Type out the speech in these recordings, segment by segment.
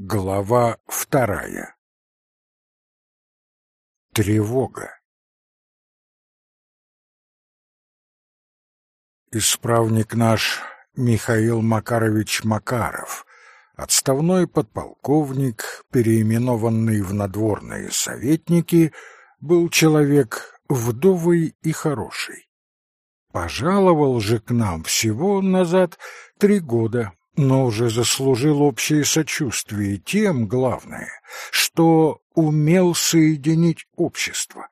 Глава вторая. Тревога. Исправник наш Михаил Макарович Макаров, отставной подполковник, переименованный в надворные советники, был человек вдовый и хороший. Пожаловал же к нам всего назад три года но уже заслужил общее сочувствие тем, главное, что умел соединить общество.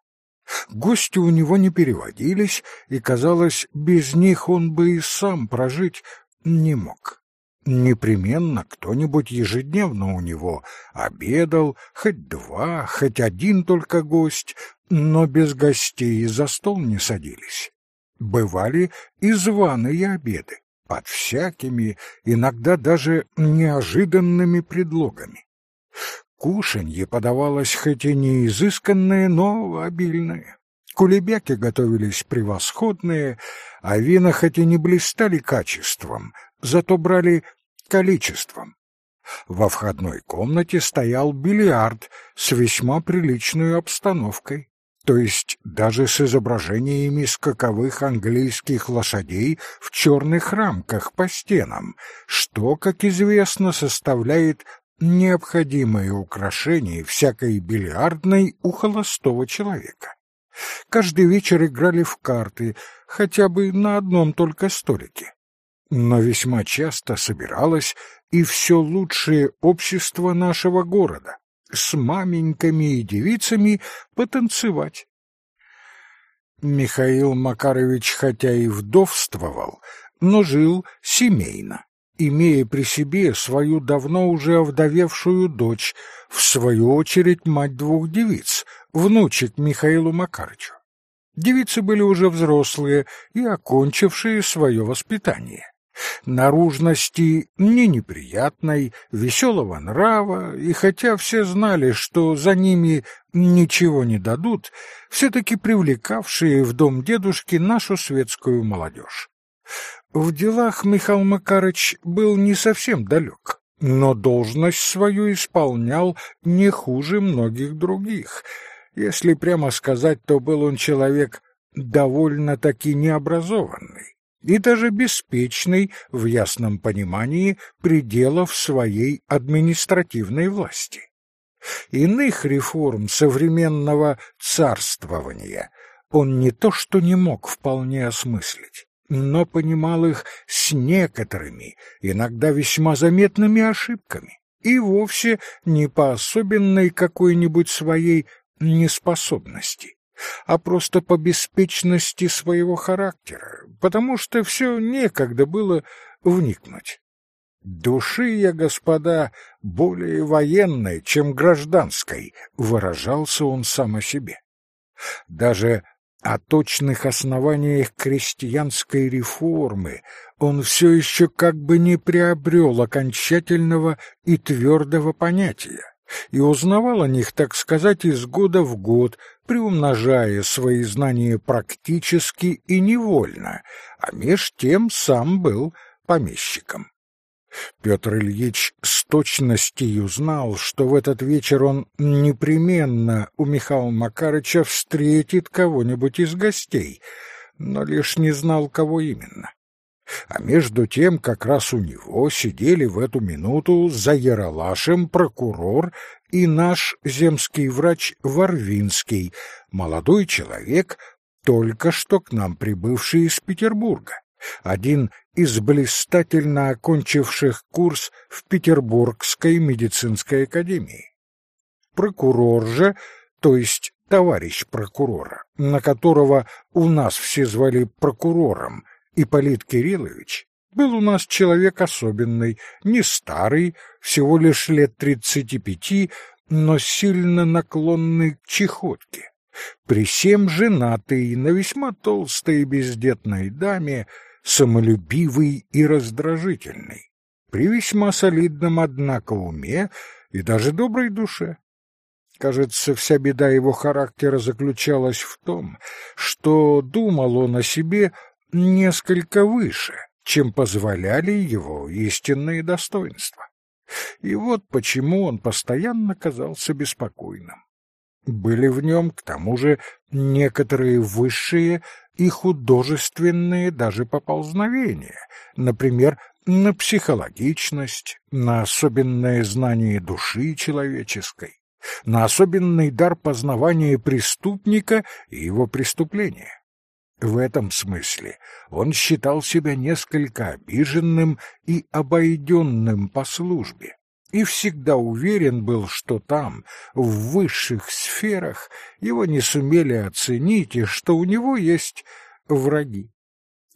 Гости у него не переводились, и, казалось, без них он бы и сам прожить не мог. Непременно кто-нибудь ежедневно у него обедал, хоть два, хоть один только гость, но без гостей за стол не садились. Бывали и званые обеды под всякими, иногда даже неожиданными предлогами. Кушанье подавалось хоть и не изысканное, но обильное. Кулебяки готовились превосходные, а вина хоть и не блистали качеством, зато брали количеством. Во входной комнате стоял бильярд с весьма приличной обстановкой то есть даже с изображениями скаковых английских лошадей в черных рамках по стенам, что, как известно, составляет необходимое украшение всякой бильярдной у холостого человека. Каждый вечер играли в карты, хотя бы на одном только столике. Но весьма часто собиралось и все лучшее общество нашего города, с маменьками и девицами потанцевать. Михаил Макарович хотя и вдовствовал, но жил семейно, имея при себе свою давно уже овдовевшую дочь, в свою очередь мать двух девиц, внучек Михаилу Макарычу. Девицы были уже взрослые и окончившие свое воспитание наружности не неприятной, веселого нрава, и хотя все знали, что за ними ничего не дадут, все-таки привлекавшие в дом дедушки нашу светскую молодежь. В делах Михаил Макарыч был не совсем далек, но должность свою исполнял не хуже многих других. Если прямо сказать, то был он человек довольно-таки необразованный и даже беспечный в ясном понимании пределов своей административной власти. Иных реформ современного царствования он не то что не мог вполне осмыслить, но понимал их с некоторыми, иногда весьма заметными ошибками, и вовсе не по особенной какой-нибудь своей неспособности а просто по беспечности своего характера, потому что все некогда было вникнуть. «Души я, господа, более военной, чем гражданской», — выражался он сам о себе. Даже о точных основаниях крестьянской реформы он все еще как бы не приобрел окончательного и твердого понятия и узнавал о них, так сказать, из года в год, приумножая свои знания практически и невольно, а меж тем сам был помещиком. Петр Ильич с точностью знал, что в этот вечер он непременно у Михаила Макарыча встретит кого-нибудь из гостей, но лишь не знал, кого именно. А между тем как раз у него сидели в эту минуту за Яралашем прокурор и наш земский врач Варвинский, молодой человек, только что к нам прибывший из Петербурга, один из блистательно окончивших курс в Петербургской медицинской академии. Прокурор же, то есть товарищ прокурора, на которого у нас все звали прокурором, Ипполит Кириллович был у нас человек особенный, не старый, всего лишь лет тридцати пяти, но сильно наклонный к чехотке. При всем женатый, на весьма толстой и бездетной даме, самолюбивый и раздражительный, при весьма солидном, однако, уме и даже доброй душе. Кажется, вся беда его характера заключалась в том, что думал он о себе несколько выше, чем позволяли его истинные достоинства. И вот почему он постоянно казался беспокойным. Были в нем, к тому же, некоторые высшие и художественные даже поползновения, например, на психологичность, на особенное знание души человеческой, на особенный дар познавания преступника и его преступления. В этом смысле он считал себя несколько обиженным и обойденным по службе, и всегда уверен был, что там, в высших сферах, его не сумели оценить и что у него есть враги.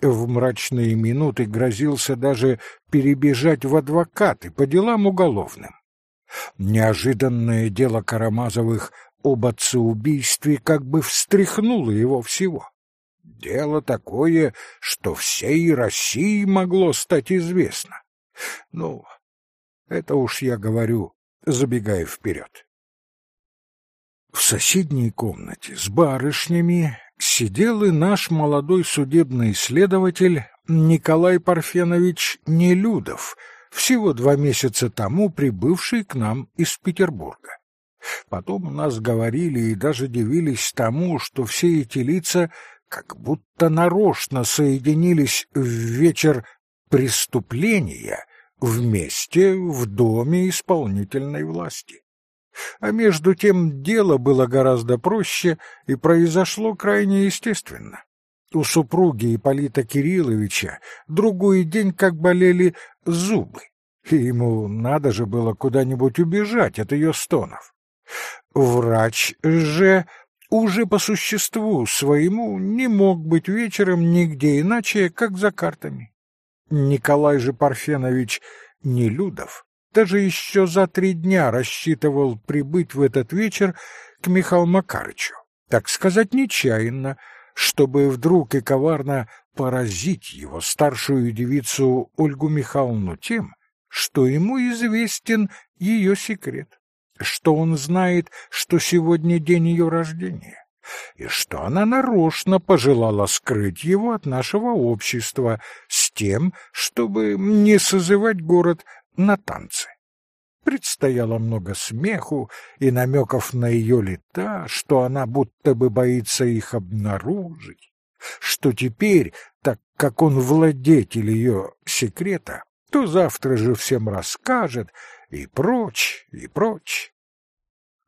В мрачные минуты грозился даже перебежать в адвокаты по делам уголовным. Неожиданное дело Карамазовых об отцеубийстве как бы встряхнуло его всего. Дело такое, что всей России могло стать известно. Ну, это уж я говорю, забегая вперед. В соседней комнате с барышнями сидел и наш молодой судебный следователь Николай Парфенович Нелюдов, всего два месяца тому прибывший к нам из Петербурга. Потом нас говорили и даже дивились тому, что все эти лица как будто нарочно соединились в вечер преступления вместе в доме исполнительной власти. А между тем дело было гораздо проще и произошло крайне естественно. У супруги Ипполита Кирилловича другой день как болели зубы, и ему надо же было куда-нибудь убежать от ее стонов. Врач же уже по существу своему не мог быть вечером нигде иначе, как за картами. Николай же Парфенович Нелюдов даже еще за три дня рассчитывал прибыть в этот вечер к Михаилу Макарычу, так сказать, нечаянно, чтобы вдруг и коварно поразить его старшую девицу Ольгу Михайловну тем, что ему известен ее секрет, что он знает, что сегодня день ее рождения, и что она нарочно пожелала скрыть его от нашего общества с тем, чтобы не созывать город на танцы. Предстояло много смеху и намеков на ее лета, что она будто бы боится их обнаружить, что теперь, так как он владетель ее секрета, то завтра же всем расскажет, и прочь, и прочь.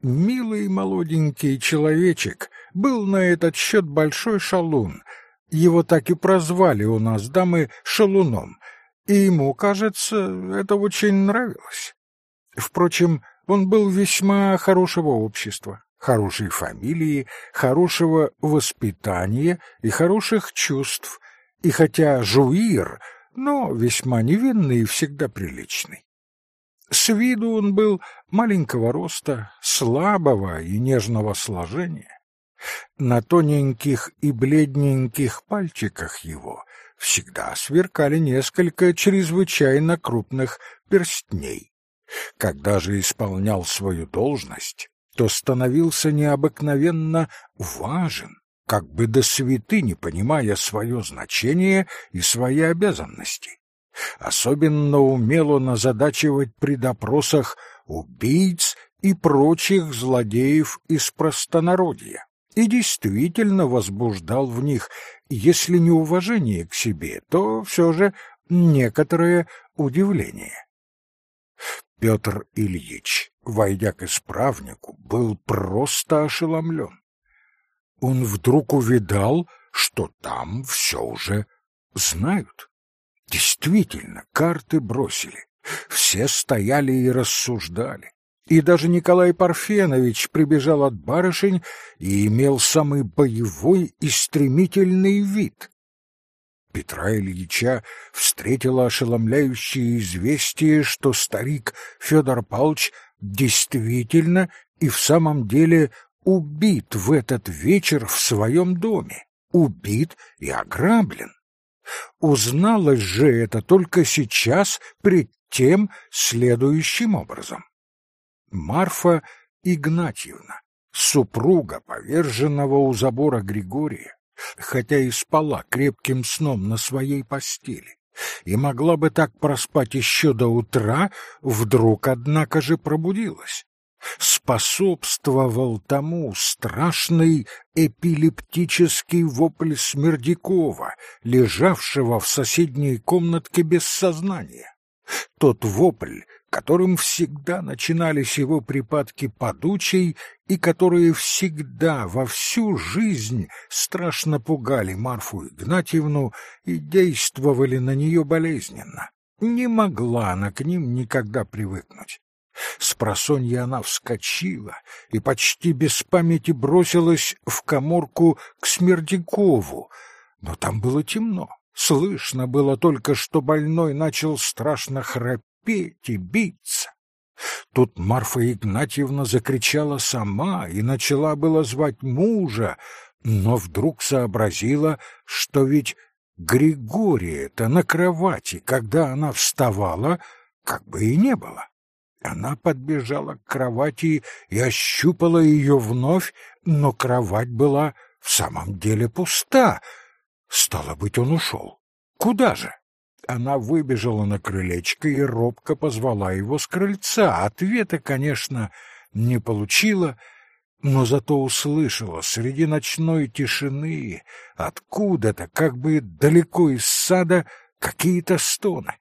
Милый молоденький человечек был на этот счет большой шалун. Его так и прозвали у нас дамы шалуном, и ему, кажется, это очень нравилось. Впрочем, он был весьма хорошего общества, хорошей фамилии, хорошего воспитания и хороших чувств, и хотя жуир, но весьма невинный и всегда приличный. С виду он был маленького роста, слабого и нежного сложения. На тоненьких и бледненьких пальчиках его всегда сверкали несколько чрезвычайно крупных перстней. Когда же исполнял свою должность, то становился необыкновенно важен, как бы до святыни понимая свое значение и свои обязанности. Особенно умел он озадачивать при допросах убийц и прочих злодеев из простонародья и действительно возбуждал в них, если не уважение к себе, то все же некоторое удивление. Петр Ильич, войдя к исправнику, был просто ошеломлен. Он вдруг увидал, что там все уже знают. Действительно, карты бросили. Все стояли и рассуждали. И даже Николай Парфенович прибежал от барышень и имел самый боевой и стремительный вид. Петра Ильича встретило ошеломляющее известие, что старик Федор Павлович действительно и в самом деле убит в этот вечер в своем доме, убит и ограблен. Узналось же это только сейчас, пред тем следующим образом. Марфа Игнатьевна, супруга поверженного у забора Григория, хотя и спала крепким сном на своей постели, и могла бы так проспать еще до утра, вдруг, однако же, пробудилась. Способствовал тому страшный эпилептический вопль Смердякова, лежавшего в соседней комнатке без сознания. Тот вопль, которым всегда начинались его припадки подучей и которые всегда во всю жизнь страшно пугали Марфу Игнатьевну и действовали на нее болезненно. Не могла она к ним никогда привыкнуть. С просонья она вскочила и почти без памяти бросилась в коморку к Смердякову, но там было темно. Слышно было только, что больной начал страшно храпеть, петь и биться. Тут Марфа Игнатьевна закричала сама и начала было звать мужа, но вдруг сообразила, что ведь Григория-то на кровати, когда она вставала, как бы и не было. Она подбежала к кровати и ощупала ее вновь, но кровать была в самом деле пуста. Стало быть, он ушел. Куда же? Она выбежала на крылечко и робко позвала его с крыльца. Ответа, конечно, не получила, но зато услышала среди ночной тишины, откуда-то, как бы далеко из сада, какие-то стоны.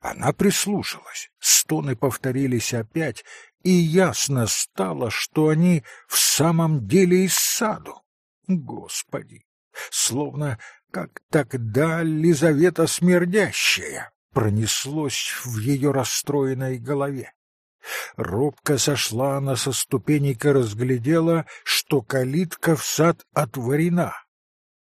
Она прислушалась, стоны повторились опять, и ясно стало, что они в самом деле из саду. Господи! Словно как тогда Лизавета Смердящая, пронеслось в ее расстроенной голове. Робко сошла она со ступенек и разглядела, что калитка в сад отворена.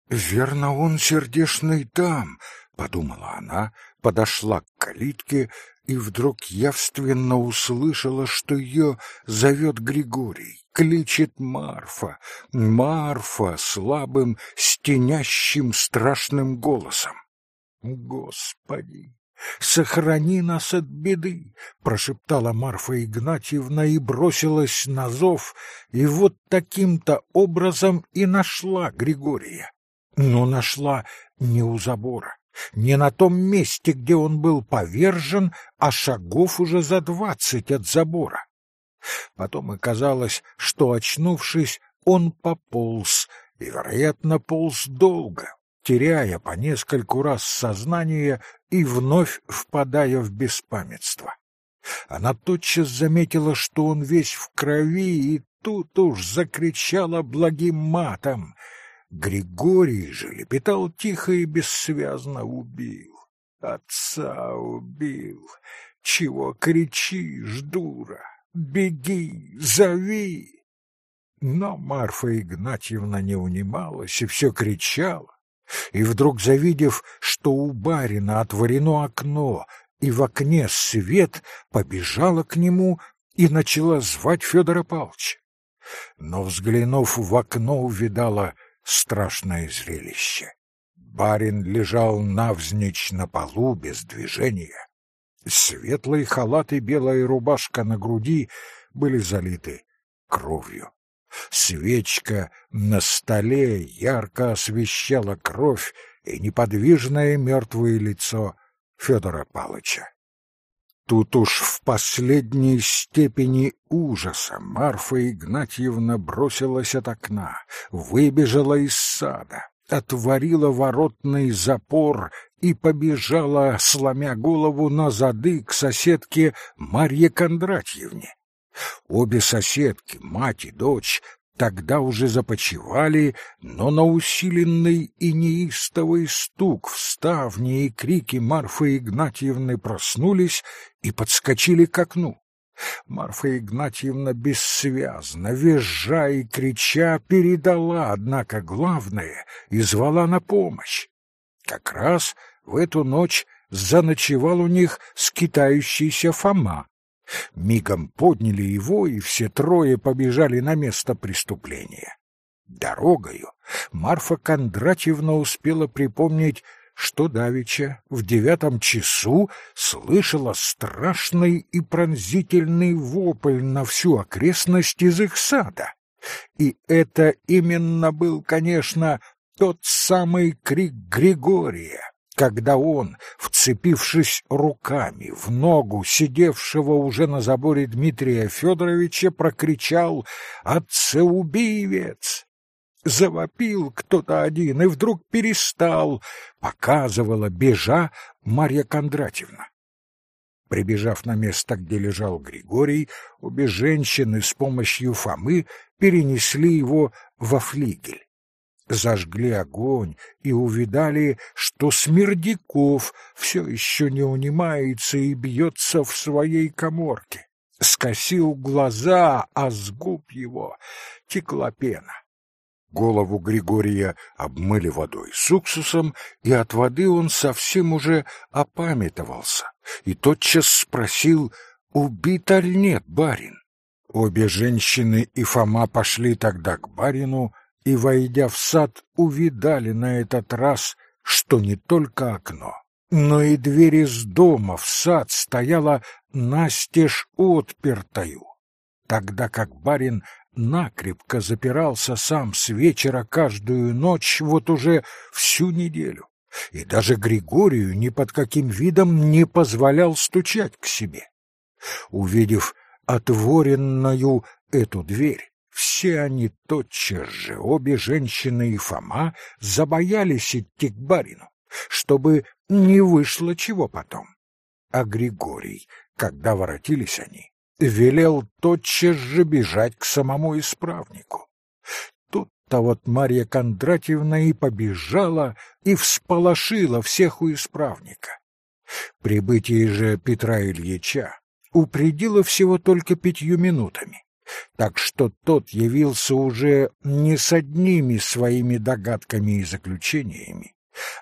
«Верно, он сердешный там», — подумала она, подошла к калитке и вдруг явственно услышала, что ее зовет Григорий, кличет Марфа, Марфа слабым, стенящим страшным голосом. «Господи, сохрани нас от беды!» — прошептала Марфа Игнатьевна и бросилась на зов, и вот таким-то образом и нашла Григория. Но нашла не у забора, не на том месте, где он был повержен, а шагов уже за двадцать от забора. Потом оказалось, что, очнувшись, он пополз, и, вероятно, полз долго, теряя по нескольку раз сознание и вновь впадая в беспамятство. Она тотчас заметила, что он весь в крови, и тут уж закричала благим матом — Григорий же лепетал тихо и бессвязно убил. Отца убил. Чего кричишь, дура? Беги, зови. Но Марфа Игнатьевна не унималась и все кричала. И вдруг, завидев, что у барина отворено окно, и в окне свет, побежала к нему и начала звать Федора Павловича. Но, взглянув в окно, увидала — страшное зрелище. Барин лежал навзничь на полу без движения. Светлый халат и белая рубашка на груди были залиты кровью. Свечка на столе ярко освещала кровь и неподвижное мертвое лицо Федора Палыча. Тут уж в последней степени ужаса Марфа Игнатьевна бросилась от окна, выбежала из сада, отворила воротный запор и побежала, сломя голову на зады к соседке Марье Кондратьевне. Обе соседки, мать и дочь, тогда уже започивали, но на усиленный и неистовый стук в ставни и крики Марфы Игнатьевны проснулись и подскочили к окну. Марфа Игнатьевна бессвязно, визжа и крича, передала, однако, главное и звала на помощь. Как раз в эту ночь заночевал у них скитающийся Фома, Мигом подняли его, и все трое побежали на место преступления. Дорогою Марфа Кондратьевна успела припомнить, что давеча в девятом часу слышала страшный и пронзительный вопль на всю окрестность из их сада. И это именно был, конечно, тот самый крик Григория, когда он, вцепившись руками в ногу сидевшего уже на заборе Дмитрия Федоровича, прокричал «Отцеубивец!» Завопил кто-то один и вдруг перестал, показывала бежа Марья Кондратьевна. Прибежав на место, где лежал Григорий, обе женщины с помощью Фомы перенесли его во флигель. Зажгли огонь и увидали, что Смердяков все еще не унимается и бьется в своей коморке. Скосил глаза, а с губ его текла пена. Голову Григория обмыли водой с уксусом, и от воды он совсем уже опамятовался, и тотчас спросил, убит ли нет барин. Обе женщины и Фома пошли тогда к барину, и, войдя в сад, увидали на этот раз, что не только окно, но и дверь из дома в сад стояла настежь отпертою, тогда как барин накрепко запирался сам с вечера каждую ночь вот уже всю неделю, и даже Григорию ни под каким видом не позволял стучать к себе. Увидев отворенную эту дверь, все они тотчас же, обе женщины и Фома, забоялись идти к барину, чтобы не вышло чего потом. А Григорий, когда воротились они, велел тотчас же бежать к самому исправнику. Тут-то вот Марья Кондратьевна и побежала и всполошила всех у исправника. Прибытие же Петра Ильича упредило всего только пятью минутами, так что тот явился уже не с одними своими догадками и заключениями,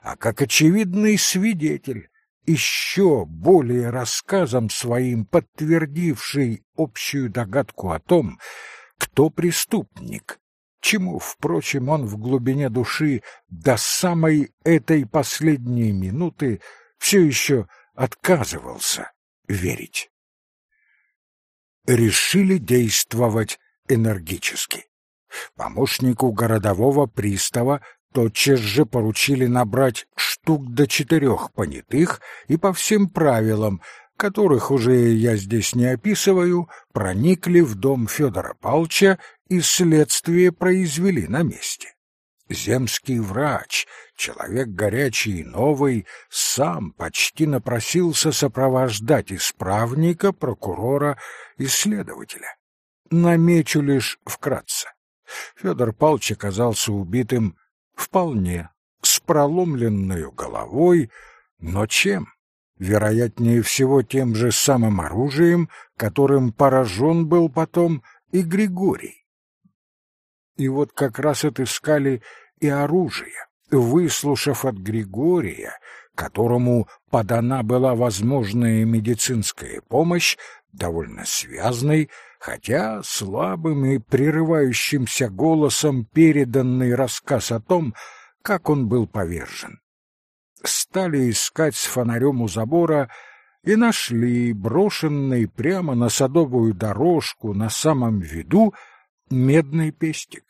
а как очевидный свидетель, еще более рассказом своим подтвердивший общую догадку о том, кто преступник, чему, впрочем, он в глубине души до самой этой последней минуты все еще отказывался верить. Решили действовать энергически. Помощнику городового пристава тотчас же поручили набрать штук до четырех понятых и по всем правилам, которых уже я здесь не описываю, проникли в дом Федора Палча и следствие произвели на месте. Земский врач, человек горячий и новый, сам почти напросился сопровождать исправника, прокурора и следователя. Намечу лишь вкратце. Федор Палч оказался убитым Вполне. С проломленной головой, но чем? Вероятнее всего тем же самым оружием, которым поражен был потом и Григорий. И вот как раз отыскали и оружие, выслушав от Григория, которому подана была возможная медицинская помощь, довольно связной, хотя слабым и прерывающимся голосом переданный рассказ о том, как он был повержен. Стали искать с фонарем у забора и нашли брошенный прямо на садовую дорожку на самом виду медный пестик.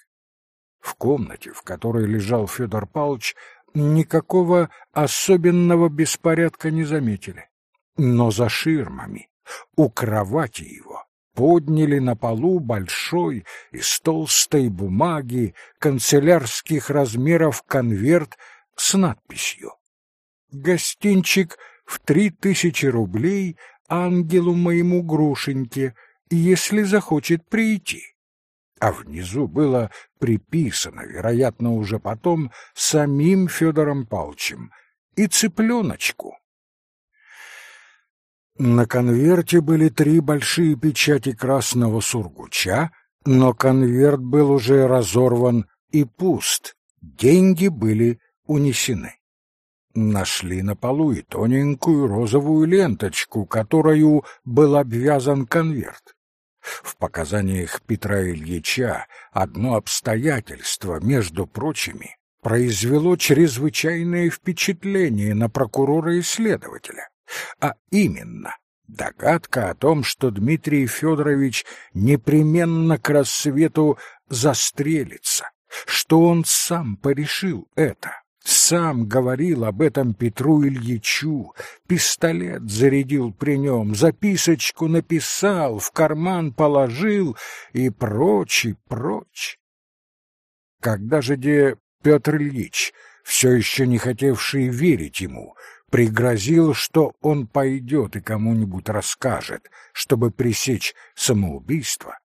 В комнате, в которой лежал Федор Павлович, никакого особенного беспорядка не заметили. Но за ширмами, у кровати его, подняли на полу большой из толстой бумаги канцелярских размеров конверт с надписью «Гостинчик в три тысячи рублей ангелу моему Грушеньке, если захочет прийти». А внизу было приписано, вероятно, уже потом, самим Федором Палчем и цыпленочку на конверте были три большие печати красного сургуча, но конверт был уже разорван и пуст, деньги были унесены. Нашли на полу и тоненькую розовую ленточку, которую был обвязан конверт. В показаниях Петра Ильича одно обстоятельство, между прочими, произвело чрезвычайное впечатление на прокурора и следователя а именно догадка о том, что Дмитрий Федорович непременно к рассвету застрелится, что он сам порешил это, Сам говорил об этом Петру Ильичу, пистолет зарядил при нем, записочку написал, в карман положил и прочь, и прочь. Когда же де Петр Ильич, все еще не хотевший верить ему, пригрозил, что он пойдет и кому-нибудь расскажет, чтобы пресечь самоубийство,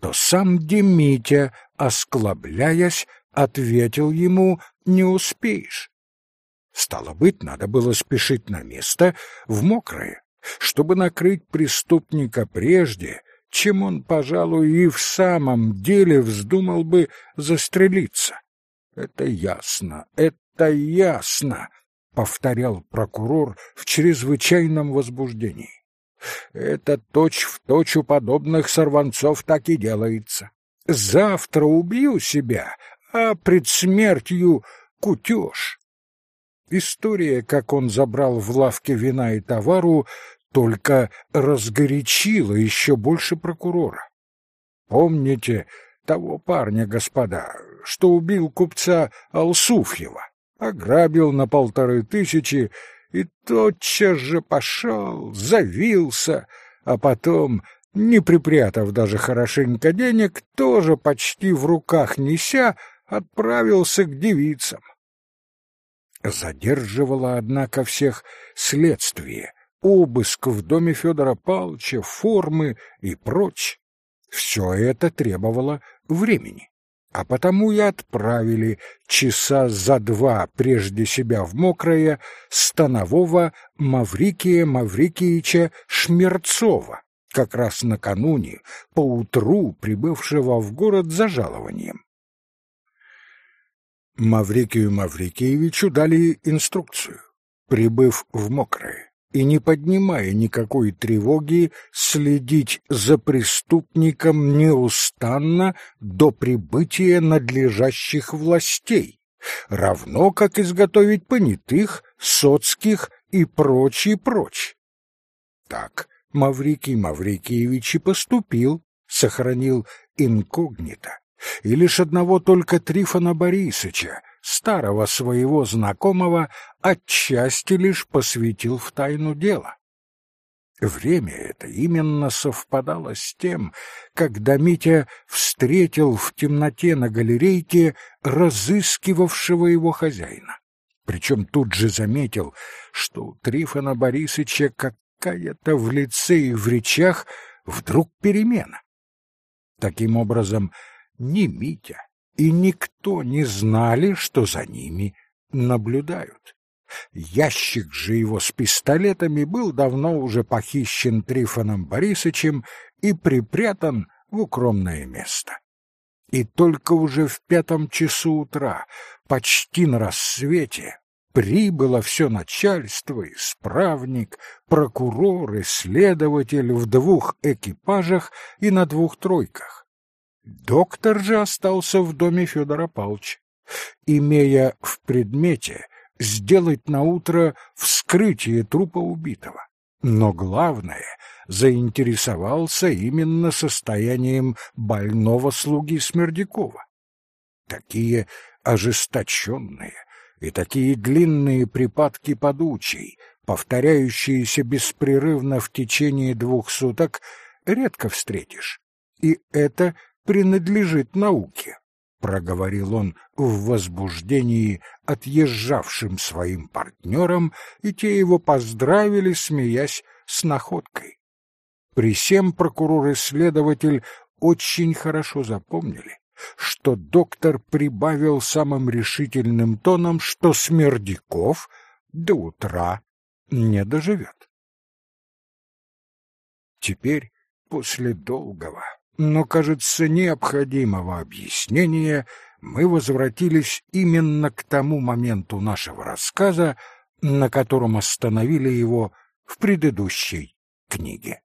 то сам Демитя, осклабляясь, ответил ему «не успеешь». Стало быть, надо было спешить на место в мокрое, чтобы накрыть преступника прежде, чем он, пожалуй, и в самом деле вздумал бы застрелиться. Это ясно, это ясно, повторял прокурор в чрезвычайном возбуждении. Это точь-в-точь точь у подобных сорванцов так и делается. Завтра убью себя, а пред смертью кутеж. История, как он забрал в лавке вина и товару, только разгорячила еще больше прокурора. Помните того парня, господа, что убил купца Алсуфьева? ограбил на полторы тысячи и тотчас же пошел, завился, а потом, не припрятав даже хорошенько денег, тоже почти в руках неся, отправился к девицам. Задерживало, однако, всех следствие, обыск в доме Федора Павловича, формы и прочь. Все это требовало времени а потому и отправили часа за два прежде себя в мокрое станового Маврикия Маврикиича Шмерцова, как раз накануне, поутру прибывшего в город за жалованием. Маврикию Маврикиевичу дали инструкцию, прибыв в мокрое и не поднимая никакой тревоги, следить за преступником неустанно до прибытия надлежащих властей, равно как изготовить понятых, соцких и прочее прочь. Так Маврикий Маврикиевич и поступил, сохранил инкогнито, и лишь одного только Трифона Борисовича старого своего знакомого отчасти лишь посвятил в тайну дела. Время это именно совпадало с тем, когда Митя встретил в темноте на галерейке разыскивавшего его хозяина. Причем тут же заметил, что у Трифона Борисыча какая-то в лице и в речах вдруг перемена. Таким образом, ни Митя, и никто не знали, что за ними наблюдают. Ящик же его с пистолетами был давно уже похищен Трифоном Борисовичем и припрятан в укромное место. И только уже в пятом часу утра, почти на рассвете, прибыло все начальство, исправник, прокурор и следователь в двух экипажах и на двух тройках. Доктор же остался в доме Федора Павловича, имея в предмете сделать на утро вскрытие трупа убитого. Но главное, заинтересовался именно состоянием больного слуги Смердякова. Такие ожесточенные и такие длинные припадки подучей, повторяющиеся беспрерывно в течение двух суток, редко встретишь. И это принадлежит науке, проговорил он в возбуждении отъезжавшим своим партнерам, и те его поздравили, смеясь с находкой. При всем прокурор и следователь очень хорошо запомнили, что доктор прибавил самым решительным тоном, что Смердяков до утра не доживет. Теперь, после долгого, но, кажется, необходимого объяснения, мы возвратились именно к тому моменту нашего рассказа, на котором остановили его в предыдущей книге.